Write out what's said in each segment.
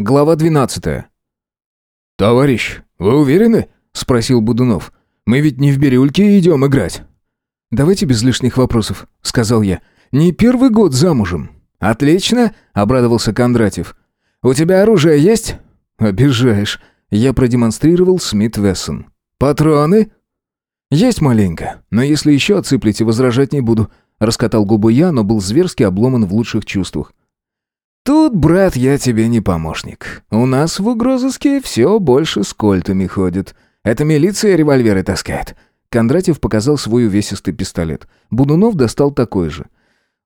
Глава 12. «Товарищ, вы уверены?» — спросил Будунов. «Мы ведь не в бирюльке идем играть». «Давайте без лишних вопросов», — сказал я. «Не первый год замужем». «Отлично», — обрадовался Кондратьев. «У тебя оружие есть?» «Обижаешь». Я продемонстрировал Смит Вессон. «Патроны?» «Есть маленько, но если еще отсыплете, возражать не буду», — раскатал губы я, но был зверски обломан в лучших чувствах. «Тут, брат, я тебе не помощник. У нас в угрозыске все больше с кольтами ходит. Это милиция револьверы таскает». Кондратьев показал свой увесистый пистолет. Будунов достал такой же.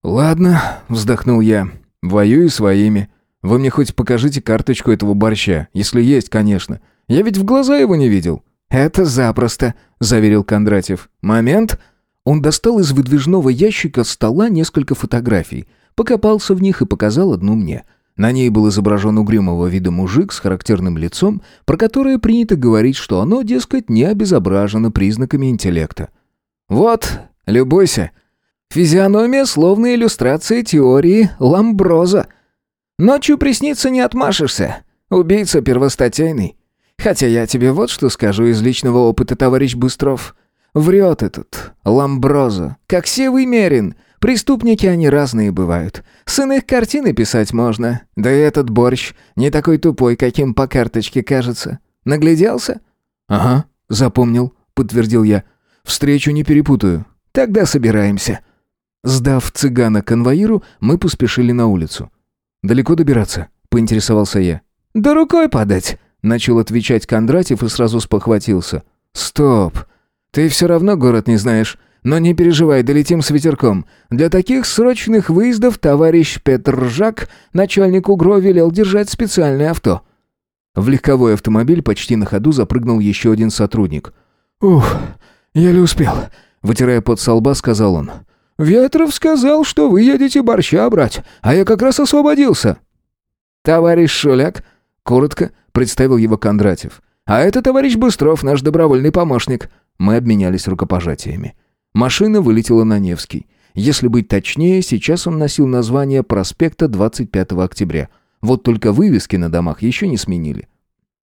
«Ладно», — вздохнул я, — «воюю своими. Вы мне хоть покажите карточку этого борща, если есть, конечно. Я ведь в глаза его не видел». «Это запросто», — заверил Кондратьев. «Момент». Он достал из выдвижного ящика стола несколько фотографий, покопался в них и показал одну мне. На ней был изображен угрюмого вида мужик с характерным лицом, про которое принято говорить, что оно, дескать, не обезображено признаками интеллекта. «Вот, любуйся. Физиономия словно иллюстрация теории Ламброза», Ночью присниться не отмашешься. Убийца первостатейный. Хотя я тебе вот что скажу из личного опыта, товарищ Быстров. Врет этот, Ламброзо, как севый мерин. Преступники они разные бывают. С иных картины писать можно. Да и этот борщ не такой тупой, каким по карточке кажется. Нагляделся? Ага, запомнил, подтвердил я. Встречу не перепутаю. Тогда собираемся. Сдав цыгана конвоиру, мы поспешили на улицу. «Далеко добираться?» — поинтересовался я. «Да рукой подать», — начал отвечать Кондратьев и сразу спохватился. «Стоп! Ты все равно город не знаешь. Но не переживай, долетим с ветерком. Для таких срочных выездов товарищ Петр Жак, начальник УГРО, велел держать специальное авто». В легковой автомобиль почти на ходу запрыгнул еще один сотрудник. «Ух, еле успел», — вытирая пот со лба, сказал он. Ветров сказал, что вы едете борща брать, а я как раз освободился». «Товарищ Шуляк», — коротко представил его Кондратьев. «А это товарищ Быстров, наш добровольный помощник». Мы обменялись рукопожатиями. Машина вылетела на Невский. Если быть точнее, сейчас он носил название проспекта 25 октября. Вот только вывески на домах еще не сменили.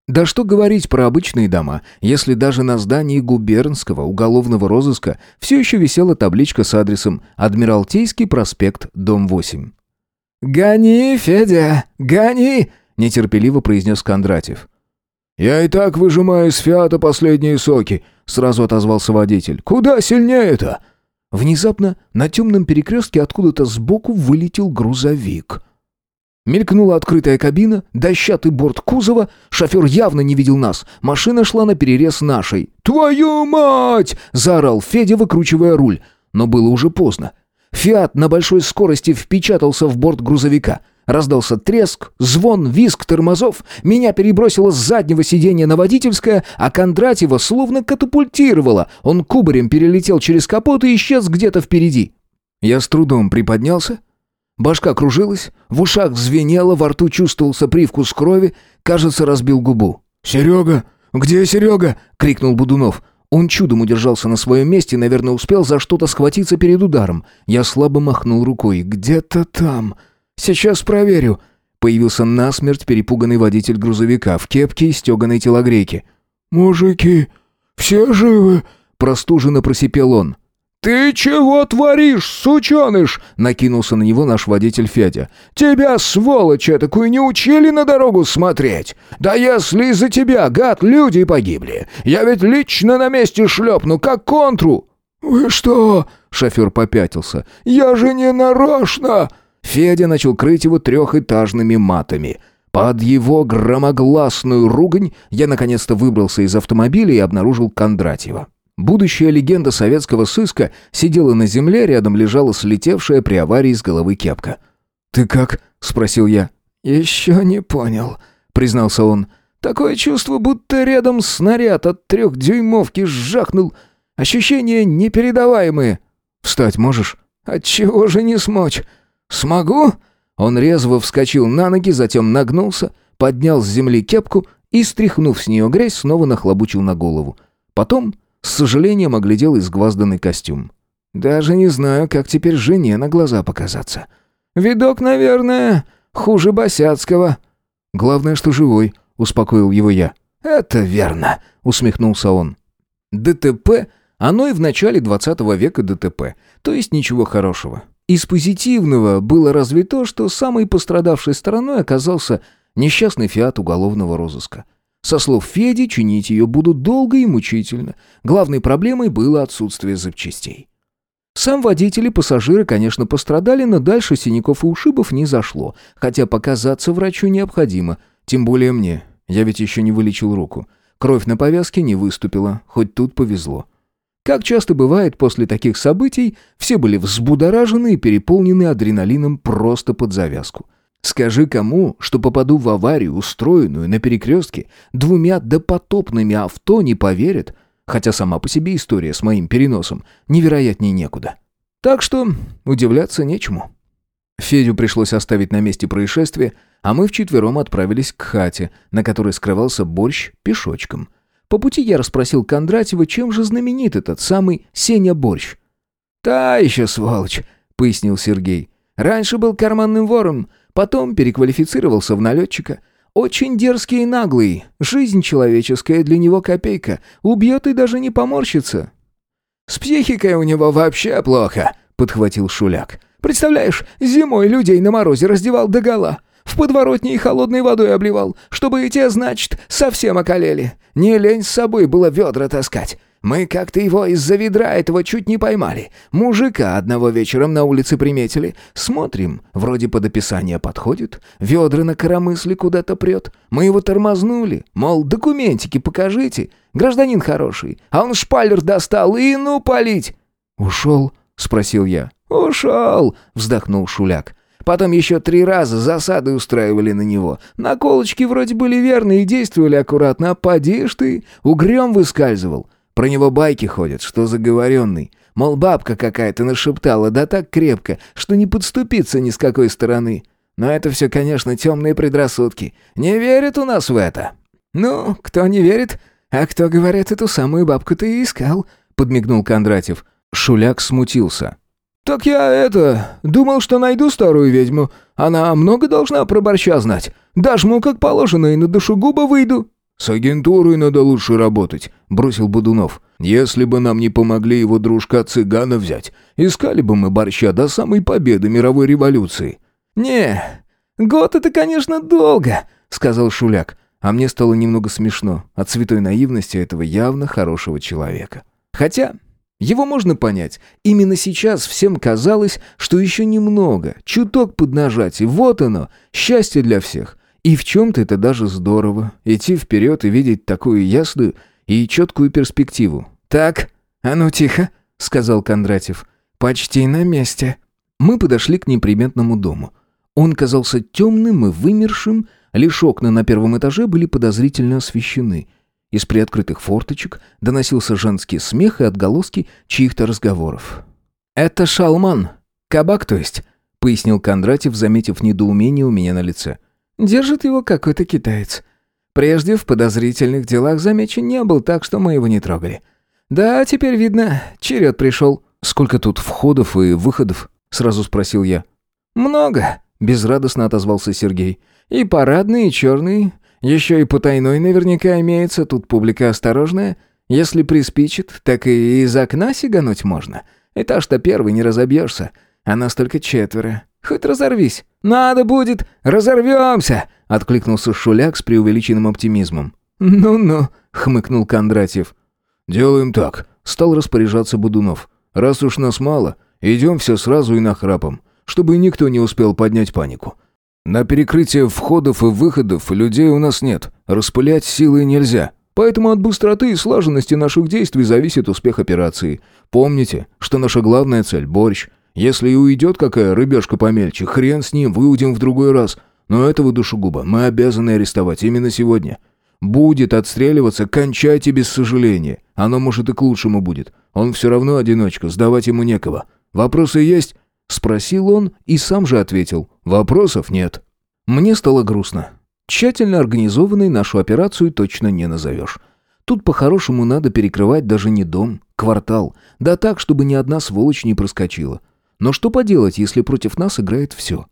Да что говорить про обычные дома, если даже на здании губернского уголовного розыска все еще висела табличка с адресом Адмиралтейский проспект, дом 8. «Гони, Федя, гони!» – нетерпеливо произнес Кондратьев. «Я и так выжимаю из фиата последние соки», — сразу отозвался водитель. «Куда сильнее-то?» Внезапно на темном перекрестке откуда-то сбоку вылетел грузовик. Мелькнула открытая кабина, дощатый борт кузова. Шофер явно не видел нас. Машина шла на перерез нашей. «Твою мать!» – заорал Федя, выкручивая руль. Но было уже поздно. «Фиат» на большой скорости впечатался в борт грузовика. Раздался треск, звон, визг тормозов. Меня перебросило с заднего сиденья на водительское, а Кондратьева словно катапультировало. Он кубарем перелетел через капот и исчез где-то впереди. Я с трудом приподнялся, Башка кружилась, в ушах звенело, во рту чувствовался привкус крови, кажется, разбил губу. «Серега! Где Серега?» — крикнул Будунов. Он чудом удержался на своем месте, наверное, успел за что-то схватиться перед ударом. Я слабо махнул рукой. «Где-то там. Сейчас проверю». Появился насмерть перепуганный водитель грузовика в кепке и стеганой телогрейке. «Мужики, все живы?» — простуженно просипел он. «Ты чего творишь, сученыш?» — накинулся на него наш водитель Федя. «Тебя, сволочь такую не учили на дорогу смотреть? Да если из-за тебя, гад, люди погибли, я ведь лично на месте шлепну, как контру!» «Вы что?» — шофер попятился. «Я же не нарочно!» Федя начал крыть его трехэтажными матами. Под его громогласную ругань я наконец-то выбрался из автомобиля и обнаружил Кондратьева. Будущая легенда советского сыска сидела на земле, рядом лежала слетевшая при аварии с головы кепка. «Ты как?» — спросил я. «Еще не понял», — признался он. «Такое чувство, будто рядом снаряд от трехдюймовки сжахнул. Ощущения непередаваемые». «Встать можешь?» «Отчего же не смочь? Смогу?» Он резво вскочил на ноги, затем нагнулся, поднял с земли кепку и, стряхнув с нее грязь, снова нахлобучил на голову. Потом с сожалением оглядел изгвазданный костюм. «Даже не знаю, как теперь жене на глаза показаться. Видок, наверное, хуже Босяцкого». Главное, что живой», — успокоил его я. «Это верно», — усмехнулся он. ДТП, оно и в начале 20 века ДТП, то есть ничего хорошего. Из позитивного было разве то, что самой пострадавшей стороной оказался несчастный фиат уголовного розыска. Со слов Феди, чинить ее будут долго и мучительно. Главной проблемой было отсутствие запчастей. Сам водитель и пассажиры, конечно, пострадали, но дальше синяков и ушибов не зашло, хотя показаться врачу необходимо, тем более мне, я ведь еще не вылечил руку. Кровь на повязке не выступила, хоть тут повезло. Как часто бывает после таких событий, все были взбудоражены и переполнены адреналином просто под завязку. Скажи кому, что попаду в аварию, устроенную на перекрестке, двумя допотопными авто не поверят, хотя сама по себе история с моим переносом невероятнее некуда. Так что удивляться нечему. Федю пришлось оставить на месте происшествия, а мы вчетвером отправились к хате, на которой скрывался борщ пешочком. По пути я расспросил Кондратьева, чем же знаменит этот самый Сеня-борщ. «Та еще сволочь», — пояснил Сергей. «Раньше был карманным вором, потом переквалифицировался в налетчика. Очень дерзкий и наглый. Жизнь человеческая для него копейка. Убьет и даже не поморщится». «С психикой у него вообще плохо», — подхватил Шуляк. «Представляешь, зимой людей на морозе раздевал догола. В подворотне и холодной водой обливал, чтобы эти, значит, совсем околели. Не лень с собой было ведра таскать. Мы как-то его из-за ведра этого чуть не поймали. Мужика одного вечером на улице приметили. Смотрим, вроде под описание подходит. Ведра на коромысле куда-то прет. Мы его тормознули. Мол, документики покажите. Гражданин хороший. А он шпалер достал и ну палить. «Ушел?» — спросил я. «Ушел!» — вздохнул Шуляк. Потом еще три раза засады устраивали на него. Наколочки вроде были верные и действовали аккуратно, а поди ж ты, угрём выскальзывал. Про него байки ходят, что заговоренный. Мол, бабка какая-то нашептала, да так крепко, что не подступиться ни с какой стороны. Но это все, конечно, темные предрассудки. Не верят у нас в это. Ну, кто не верит, а кто, говорят, эту самую бабку ты и искал, подмигнул Кондратьев. Шуляк смутился. «Так я это... Думал, что найду старую ведьму. Она много должна про борща знать. Дожму как положено и на душегуба выйду». «С агентурой надо лучше работать», — бросил Будунов. «Если бы нам не помогли его дружка-цыгана взять, искали бы мы борща до самой победы мировой революции». «Не, год это, конечно, долго», — сказал Шуляк. А мне стало немного смешно от святой наивности этого явно хорошего человека. Хотя его можно понять. Именно сейчас всем казалось, что еще немного, чуток поднажать, и вот оно, счастье для всех. И в чем-то это даже здорово, идти вперед и видеть такую ясную и четкую перспективу. «Так, а ну тихо», — сказал Кондратьев. «Почти на месте». Мы подошли к неприметному дому. Он казался темным и вымершим, лишь окна на первом этаже были подозрительно освещены — из приоткрытых форточек доносился женский смех и отголоски чьих-то разговоров. «Это шалман. Кабак, то есть», — пояснил Кондратьев, заметив недоумение у меня на лице. «Держит его какой-то китаец. Прежде в подозрительных делах замечен не был, так что мы его не трогали. Да, теперь видно, черед пришел». «Сколько тут входов и выходов?» — сразу спросил я. «Много», — безрадостно отозвался Сергей. «И парадный, и черный, еще и потайной наверняка имеется, тут публика осторожная. Если приспичит, так и из окна сигануть можно. Этаж-то первый, не разобьешься. А нас только четверо. Хоть разорвись. Надо будет, разорвемся!» Откликнулся Шуляк с преувеличенным оптимизмом. «Ну-ну», — хмыкнул Кондратьев. «Делаем так», — стал распоряжаться Будунов. «Раз уж нас мало, идем все сразу и нахрапом, чтобы никто не успел поднять панику. На перекрытие входов и выходов людей у нас нет. Распылять силой нельзя. Поэтому от быстроты и слаженности наших действий зависит успех операции. Помните, что наша главная цель – борщ. Если и уйдет какая рыбешка помельче, хрен с ним, выудим в другой раз. Но этого душегуба мы обязаны арестовать именно сегодня. Будет отстреливаться, кончайте без сожаления. Оно, может, и к лучшему будет. Он все равно одиночка, сдавать ему некого. Вопросы есть?» Спросил он и сам же ответил. Вопросов нет. Мне стало грустно. Тщательно организованной нашу операцию точно не назовешь. Тут по-хорошему надо перекрывать даже не дом, квартал. Да так, чтобы ни одна сволочь не проскочила. Но что поделать, если против нас играет все?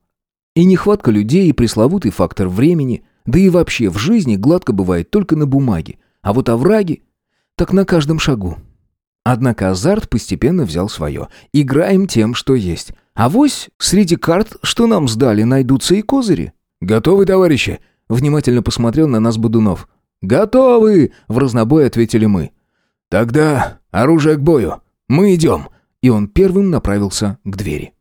И нехватка людей, и пресловутый фактор времени. Да и вообще в жизни гладко бывает только на бумаге. А вот овраги... Так на каждом шагу. Однако азарт постепенно взял свое. Играем тем, что есть. А вось среди карт, что нам сдали, найдутся и козыри. «Готовы, товарищи?» Внимательно посмотрел на нас Бодунов. «Готовы!» — в разнобой ответили мы. «Тогда оружие к бою. Мы идем!» И он первым направился к двери.